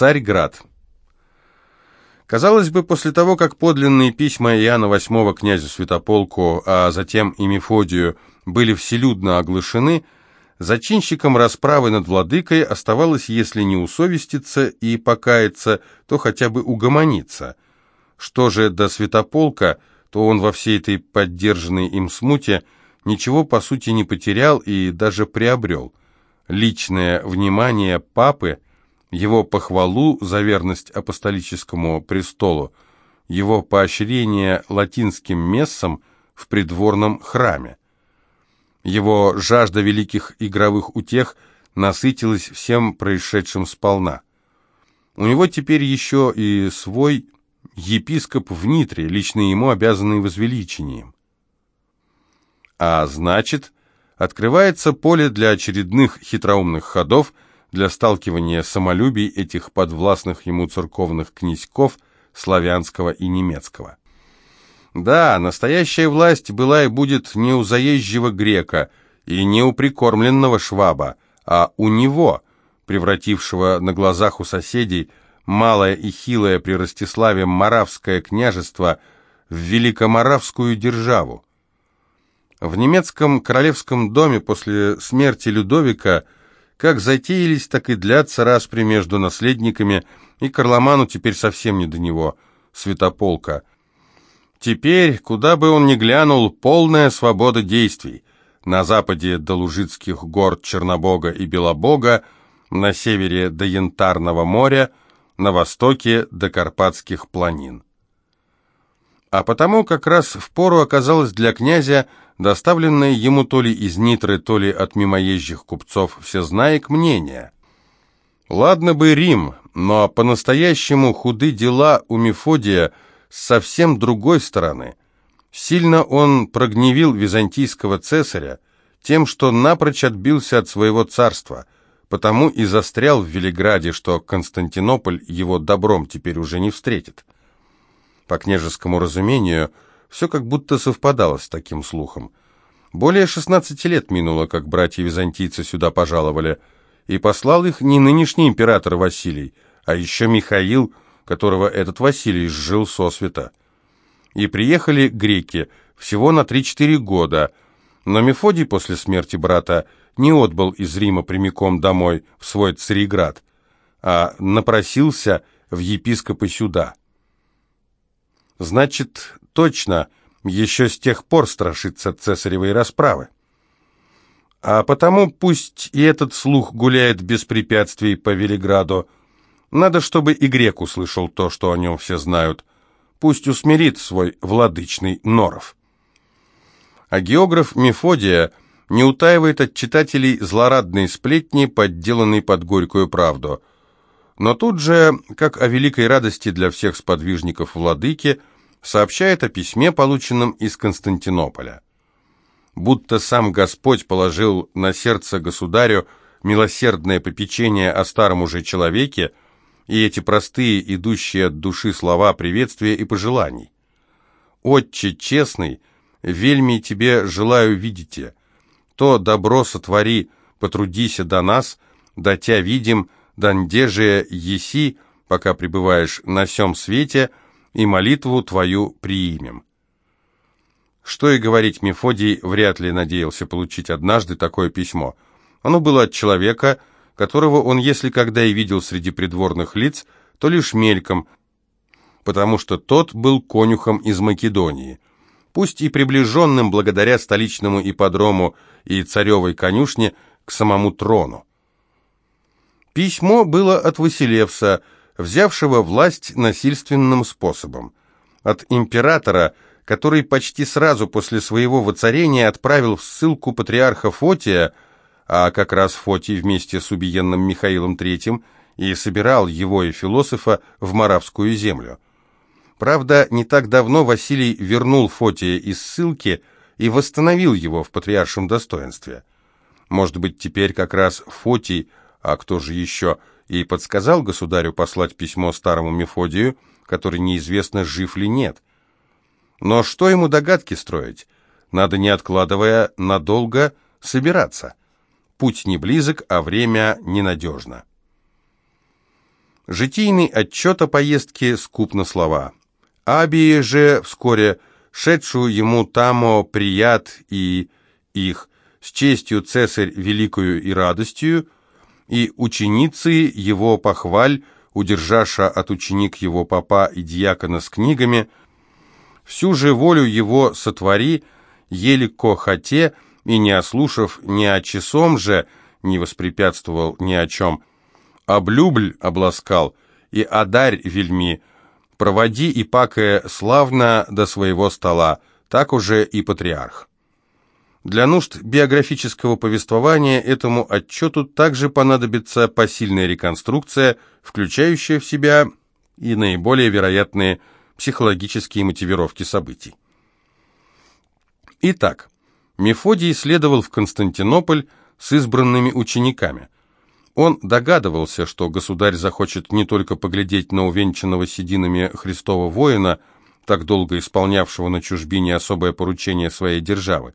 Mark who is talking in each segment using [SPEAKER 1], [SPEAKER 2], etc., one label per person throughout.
[SPEAKER 1] Царьград. Казалось бы, после того, как подлинные письма Иоанна VIII князю Святополку, а затем и Мефодию, были вселюдно оглашены, зачинщикам расправы над владыкой оставалось, если не усовеститься и покаяться, то хотя бы угомониться. Что же до Святополка, то он во всей этой поддержанной им смуте ничего по сути не потерял и даже приобрел. Личное внимание папы – его похвалу за верность апостолическому престолу, его поощрение латинским мессам в придворном храме. Его жажда великих игровых утех насытилась всем происшедшим сполна. У него теперь еще и свой епископ в Нитре, лично ему обязанный возвеличением. А значит, открывается поле для очередных хитроумных ходов – для сталкивания самолюбий этих подвластных ему церковных князьков славянского и немецкого. Да, настоящая власть была и будет не у заезжего грека и не у прикормленного шваба, а у него, превратившего на глазах у соседей малое и хилое при Ростиславе Моравское княжество в Великоморавскую державу. В немецком королевском доме после смерти Людовика – как затеялись, так и длятся распри между наследниками, и Карломану теперь совсем не до него, святополка. Теперь, куда бы он ни глянул, полная свобода действий. На западе до Лужицких гор Чернобога и Белобога, на севере до Янтарного моря, на востоке до Карпатских планин. А потому как раз в пору оказалось для князя доставленное ему то ли из Нитры, то ли от мимоезжих купцов всезнаек мнение. Ладно бы Рим, но по-настоящему худы дела у Мефодия с совсем другой стороны. Сильно он прогневил византийского цесаря тем, что напрочь отбился от своего царства, потому и застрял в Велиграде, что Константинополь его добром теперь уже не встретит. По княжескому разумению – все как будто совпадало с таким слухом. Более 16 лет минуло, как братья-византийцы сюда пожаловали, и послал их не нынешний император Василий, а еще Михаил, которого этот Василий сжил сосвета. И приехали греки всего на 3-4 года, но Мефодий после смерти брата не отбыл из Рима прямиком домой, в свой Цареград, а напросился в епископы сюда. Значит, точно еще с тех пор страшится цесаревой расправы. А потому пусть и этот слух гуляет без препятствий по Велиграду. Надо, чтобы и грек услышал то, что о нем все знают. Пусть усмирит свой владычный норов. А географ Мефодия не утаивает от читателей злорадные сплетни, подделанные под горькую правду. Но тут же, как о великой радости для всех сподвижников владыки, сообщает о письме, полученном из Константинополя. Будто сам Господь положил на сердце государю милосердное попечение о старом уже человеке и эти простые, идущие от души слова приветствия и пожеланий. «Отче честный, вельми тебе желаю видите, то добро сотвори, потрудися до нас, да тя видим, данде же еси, пока пребываешь на сем свете, — и молитву твою приимем». Что и говорить, Мефодий вряд ли надеялся получить однажды такое письмо. Оно было от человека, которого он, если когда и видел среди придворных лиц, то лишь мельком, потому что тот был конюхом из Македонии, пусть и приближенным благодаря столичному ипподрому и царевой конюшне к самому трону. Письмо было от Василевса, взявшего власть насильственным способом. От императора, который почти сразу после своего воцарения отправил в ссылку патриарха Фотия, а как раз Фотий вместе с убиенным Михаилом III и собирал его и философа в Моравскую землю. Правда, не так давно Василий вернул Фотия из ссылки и восстановил его в патриаршем достоинстве. Может быть, теперь как раз Фотий, а кто же еще, и подсказал государю послать письмо старому Мефодию, который неизвестно, жив ли нет. Но что ему догадки строить? Надо, не откладывая, надолго собираться. Путь не близок, а время ненадежно. Житийный отчет о поездке скуп на слова. Абии же вскоре шедшую ему тамо прият и их с честью цесарь великою и радостью, и ученицы его похваль, удержаша от ученик его папа и дьякона с книгами, всю же волю его сотвори, елико хоте, и не ослушав ни о часом же, не воспрепятствовал ни о чем, облюбль обласкал, и одарь вельми, проводи и пакая славно до своего стола, так уже и патриарх. Для нужд биографического повествования этому отчету также понадобится посильная реконструкция, включающая в себя и наиболее вероятные психологические мотивировки событий. Итак, Мефодий следовал в Константинополь с избранными учениками. Он догадывался, что государь захочет не только поглядеть на увенчанного сединами Христова воина, так долго исполнявшего на чужбине особое поручение своей державы,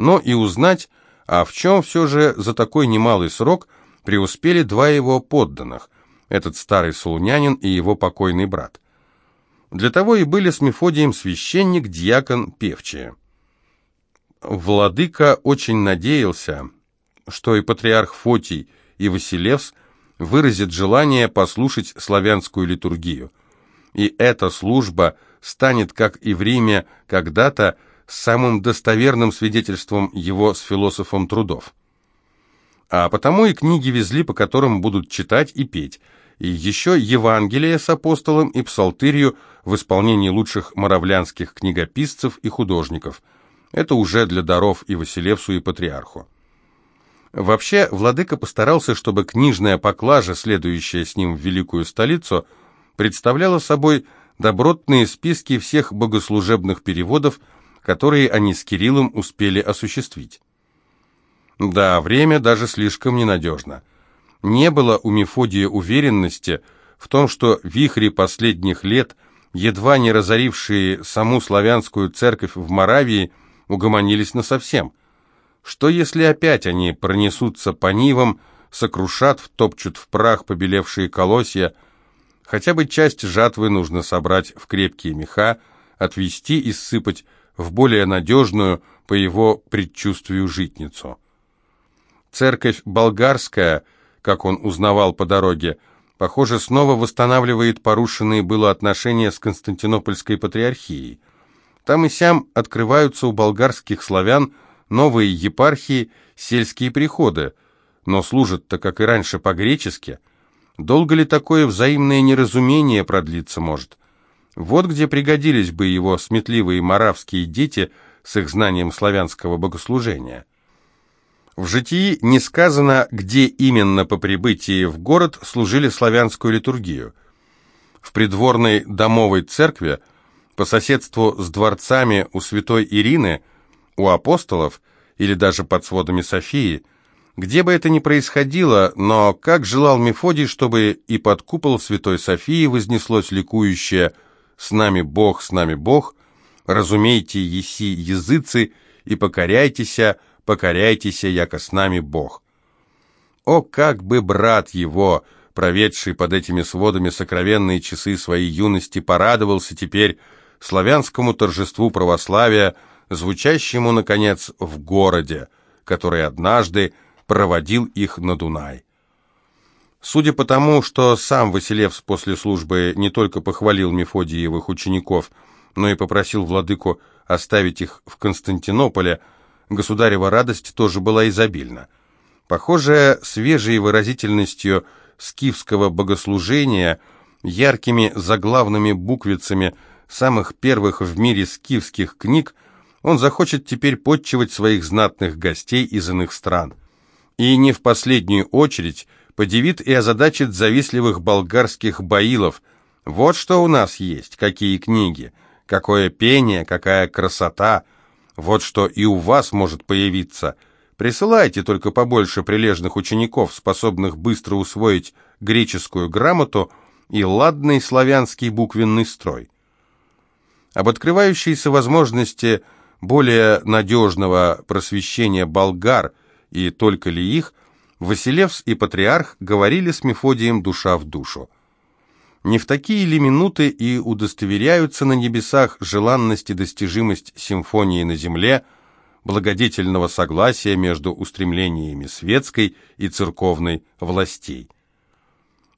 [SPEAKER 1] но и узнать, а в чем все же за такой немалый срок преуспели два его подданных, этот старый солунянин и его покойный брат. Для того и были с Мефодием священник, дьякон, певчие. Владыка очень надеялся, что и патриарх Фотий, и Василевс выразят желание послушать славянскую литургию. И эта служба станет, как и в Риме когда-то, самым достоверным свидетельством его с философом трудов. А потому и книги везли, по которым будут читать и петь, и еще Евангелие с апостолом и псалтырью в исполнении лучших моравлянских книгописцев и художников. Это уже для даров и Василевсу, и Патриарху. Вообще, владыка постарался, чтобы книжная поклажа, следующая с ним в великую столицу, представляла собой добротные списки всех богослужебных переводов, которые они с Кириллом успели осуществить. Да, время даже слишком ненадежно. Не было у Мефодия уверенности в том, что вихри последних лет, едва не разорившие саму славянскую церковь в Моравии, угомонились насовсем. Что если опять они пронесутся по нивам, сокрушат, втопчут в прах побелевшие колосья, хотя бы часть жатвы нужно собрать в крепкие меха, отвести и сыпать в более надежную, по его предчувствию, житницу. Церковь болгарская, как он узнавал по дороге, похоже, снова восстанавливает порушенные было отношения с Константинопольской патриархией. Там и сям открываются у болгарских славян новые епархии, сельские приходы, но служат-то, как и раньше, по-гречески. Долго ли такое взаимное неразумение продлиться может? Вот где пригодились бы его сметливые маравские дети с их знанием славянского богослужения. В житии не сказано, где именно по прибытии в город служили славянскую литургию. В придворной домовой церкви, по соседству с дворцами у святой Ирины, у апостолов или даже под сводами Софии, где бы это ни происходило, но как желал Мефодий, чтобы и под купол святой Софии вознеслось ликующее – с нами Бог, с нами Бог, разумейте, еси языцы, и покоряйтеся, покоряйтеся, яко с нами Бог. О, как бы брат его, проведший под этими сводами сокровенные часы своей юности, порадовался теперь славянскому торжеству православия, звучащему, наконец, в городе, который однажды проводил их на Дунай. Судя по тому, что сам Василевс после службы не только похвалил Мефодиевых учеников, но и попросил владыку оставить их в Константинополе, государева радость тоже была изобильна. Похоже, свежей выразительностью скифского богослужения, яркими заглавными буквицами самых первых в мире скифских книг, он захочет теперь подчивать своих знатных гостей из иных стран. И не в последнюю очередь – подивит и озадачит завистливых болгарских баилов. Вот что у нас есть, какие книги, какое пение, какая красота. Вот что и у вас может появиться. Присылайте только побольше прилежных учеников, способных быстро усвоить греческую грамоту и ладный славянский буквенный строй. Об открывающейся возможности более надежного просвещения болгар и только ли их – Василевс и патриарх говорили с Мефодием душа в душу. Не в такие ли минуты и удостоверяются на небесах желанность и достижимость симфонии на земле, благодетельного согласия между устремлениями светской и церковной властей?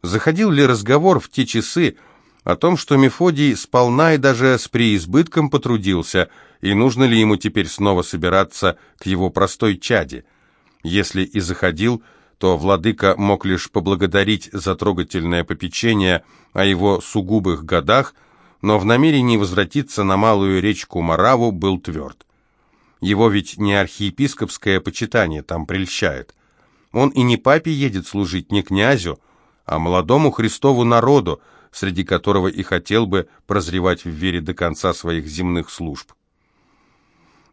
[SPEAKER 1] Заходил ли разговор в те часы о том, что Мефодий сполна и даже с преизбытком потрудился, и нужно ли ему теперь снова собираться к его простой чаде? Если и заходил, то владыка мог лишь поблагодарить за трогательное попечение о его сугубых годах, но в намерении возвратиться на малую речку Мараву был тверд. Его ведь не архиепископское почитание там прельщает. Он и не папе едет служить, не князю, а молодому Христову народу, среди которого и хотел бы прозревать в вере до конца своих земных служб.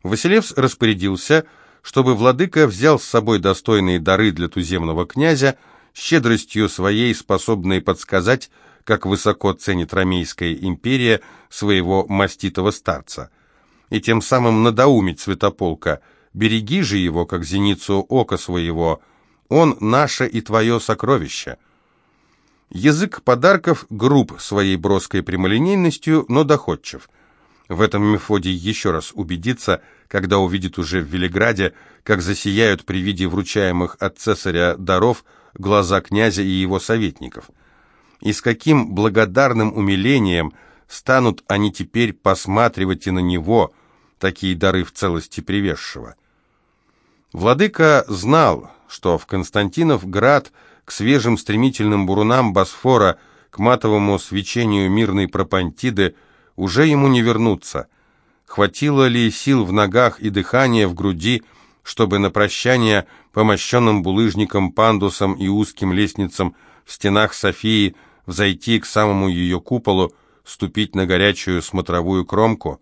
[SPEAKER 1] Василевс распорядился, чтобы владыка взял с собой достойные дары для туземного князя, щедростью своей способной подсказать, как высоко ценит Ромейская империя своего маститого старца, и тем самым надоумить Святополка, береги же его, как зеницу ока своего, он наше и твое сокровище. Язык подарков груб своей броской прямолинейностью, но доходчив – в этом Мефодий еще раз убедится, когда увидит уже в Велиграде, как засияют при виде вручаемых от цесаря даров глаза князя и его советников. И с каким благодарным умилением станут они теперь посматривать и на него, такие дары в целости привезшего. Владыка знал, что в Константинов град к свежим стремительным бурунам Босфора, к матовому свечению мирной Пропантиды – уже ему не вернуться. Хватило ли сил в ногах и дыхания в груди, чтобы на прощание по мощенным булыжникам, пандусам и узким лестницам в стенах Софии взойти к самому ее куполу, ступить на горячую смотровую кромку?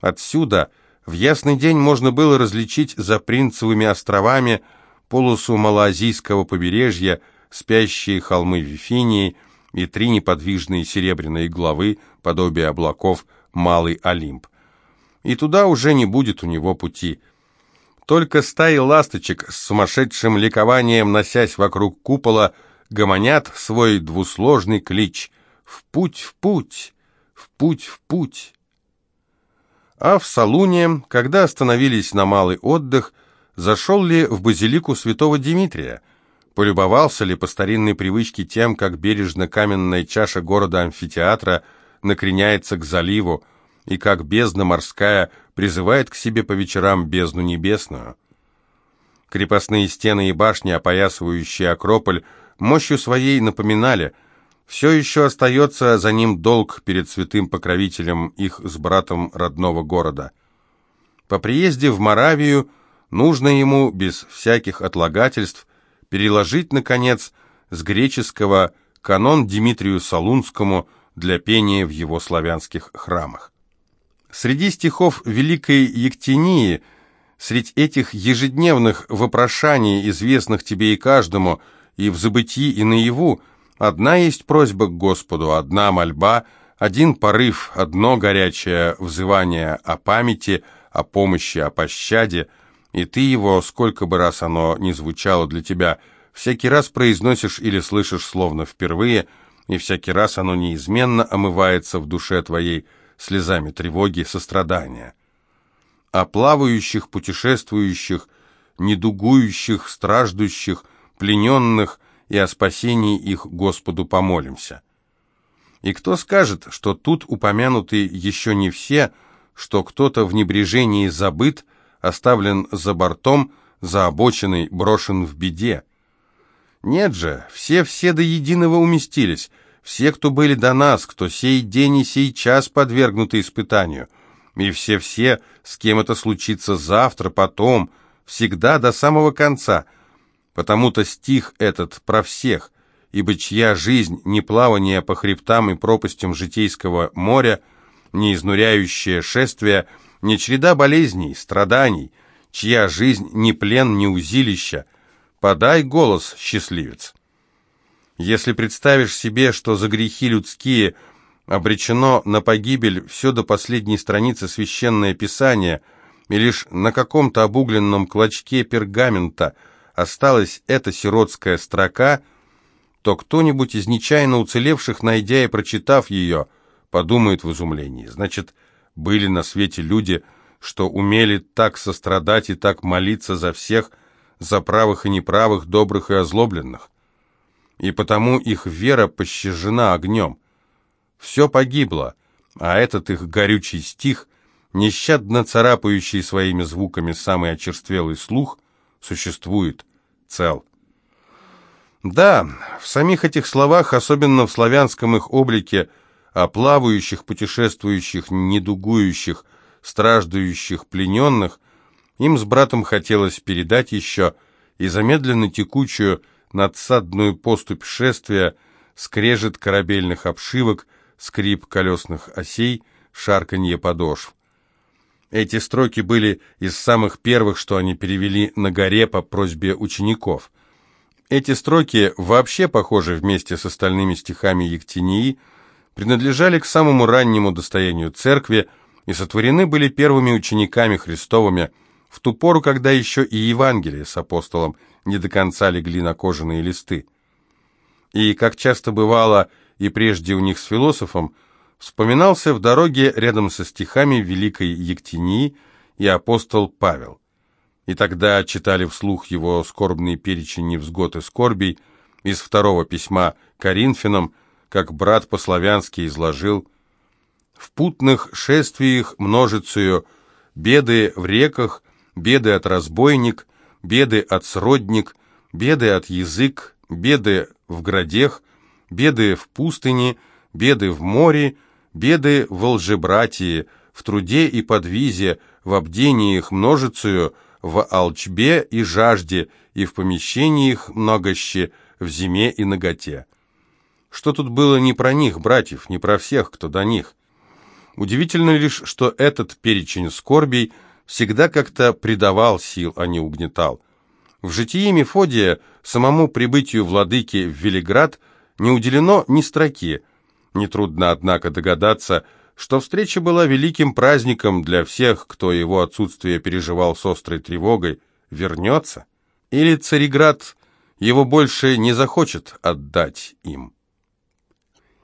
[SPEAKER 1] Отсюда в ясный день можно было различить за Принцевыми островами полосу Малоазийского побережья, спящие холмы Вифинии и три неподвижные серебряные главы, подобие облаков, Малый Олимп. И туда уже не будет у него пути. Только стаи ласточек с сумасшедшим ликованием, носясь вокруг купола, гомонят свой двусложный клич «В путь, в путь, в путь, в путь». А в Салуне, когда остановились на малый отдых, зашел ли в базилику святого Дмитрия, полюбовался ли по старинной привычке тем, как бережно каменная чаша города-амфитеатра – накреняется к заливу, и как бездна морская призывает к себе по вечерам бездну небесную. Крепостные стены и башни, опоясывающие Акрополь, мощью своей напоминали, все еще остается за ним долг перед святым покровителем их с братом родного города. По приезде в Моравию нужно ему без всяких отлагательств переложить, наконец, с греческого канон Дмитрию Солунскому – для пения в его славянских храмах. Среди стихов Великой Ектении, среди этих ежедневных вопрошаний, известных тебе и каждому, и в забытии, и наяву, одна есть просьба к Господу, одна мольба, один порыв, одно горячее взывание о памяти, о помощи, о пощаде, и ты его, сколько бы раз оно ни звучало для тебя, всякий раз произносишь или слышишь словно впервые – и всякий раз оно неизменно омывается в душе твоей слезами тревоги, сострадания. О плавающих, путешествующих, недугующих, страждущих, плененных и о спасении их Господу помолимся. И кто скажет, что тут упомянуты еще не все, что кто-то в небрежении забыт, оставлен за бортом, за обочиной, брошен в беде? Нет же, все-все до единого уместились, все, кто были до нас, кто сей день и сей час подвергнуты испытанию, и все-все, с кем это случится завтра, потом, всегда до самого конца. Потому-то стих этот про всех, ибо чья жизнь не плавание по хребтам и пропастям житейского моря, не изнуряющее шествие, не череда болезней, страданий, чья жизнь не плен, не узилища, Подай голос, счастливец. Если представишь себе, что за грехи людские обречено на погибель все до последней страницы священное писание, и лишь на каком-то обугленном клочке пергамента осталась эта сиротская строка, то кто-нибудь из нечаянно уцелевших, найдя и прочитав ее, подумает в изумлении. Значит, были на свете люди, что умели так сострадать и так молиться за всех, за правых и неправых, добрых и озлобленных. И потому их вера пощажена огнем. Все погибло, а этот их горючий стих, нещадно царапающий своими звуками самый очерствелый слух, существует, цел. Да, в самих этих словах, особенно в славянском их облике, о плавающих, путешествующих, недугующих, страждущих, плененных, им с братом хотелось передать еще и замедленно текучую надсадную поступь шествия, скрежет корабельных обшивок, скрип колесных осей, шарканье подошв. Эти строки были из самых первых, что они перевели на горе по просьбе учеников. Эти строки, вообще похожи вместе с остальными стихами Ектинии, принадлежали к самому раннему достоянию церкви и сотворены были первыми учениками Христовыми в ту пору, когда еще и Евангелие с апостолом не до конца легли на кожаные листы. И, как часто бывало и прежде у них с философом, вспоминался в дороге рядом со стихами Великой Ектинии и апостол Павел. И тогда читали вслух его скорбный перечень невзгод и скорбей из второго письма Коринфянам, как брат по-славянски изложил «В путных шествиях множицею, беды в реках, беды от разбойник, беды от сродник, беды от язык, беды в градех, беды в пустыне, беды в море, беды в лжебратии, в труде и подвизе, в обдениях множицею, в алчбе и жажде, и в помещениях многоще, в зиме и наготе. Что тут было не про них, братьев, не про всех, кто до них? Удивительно лишь, что этот перечень скорбей всегда как-то придавал сил, а не угнетал. В житии Мефодия самому прибытию владыки в Велиград не уделено ни строки. Нетрудно, однако, догадаться, что встреча была великим праздником для всех, кто его отсутствие переживал с острой тревогой, вернется, или Цареград его больше не захочет отдать им.